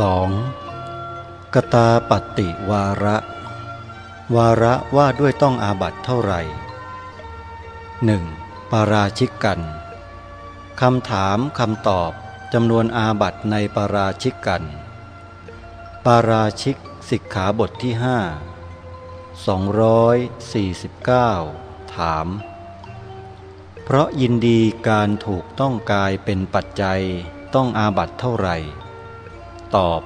2. กตาปฏิวาระ วาระว่าด้วยต้องอาบัตเท่าไหร่ 1. ปาราชิกกันคำถามคำตอบจำนวนอาบัตในปาราชิกกัน ปาราชิกสิกขาบทที่ห้า249 ถาม เพราะยินดีการถูกต้องกายเป็นปัจจัยต้องอาบัตเท่าไหร่ ตอบ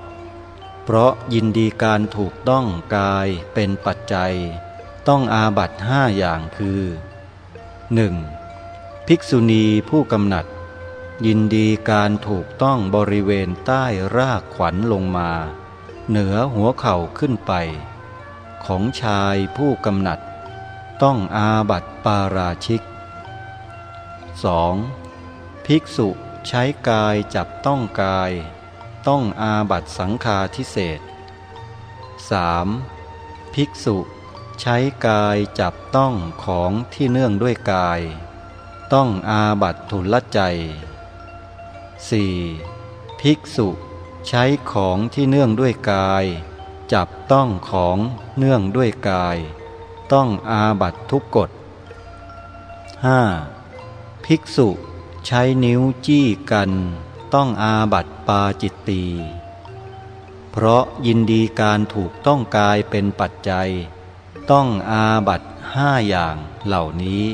เพราะยินดีการถูกต้องกายเป็นปัจจัย ต้องอาบัตห้าอย่างคือ 1. ภิกษุณีผู้กำหนัด ยินดีการถูกต้องบริเวณใต้รากขวัญลงมา เหนือหัวเข่าขึ้นไป ของชายผู้กำหนัด ต้องอาบัตปาราชิก 2. ภิกษุใช้กายจับต้องกาย ต้องอาบัตสังฆาทิเศษ 3. ภิกษุ ใช้กายจับต้องของที่เนื่องด้วยกาย ต้องอาบัตทุลใจ 4. ภิกษุ ใช้ของที่เนื่องด้วยกาย จับต้องของเนื่องด้วยกาย ต้องอาบัตทุกกฎ 5. ภิกษุ ใช้นิ้วจี้กัน ต้องอาบัตปาจิตตี เพราะยินดีการถูกต้องกายเป็นปัจจัย ต้องอาบัตห้าอย่างเหล่านี้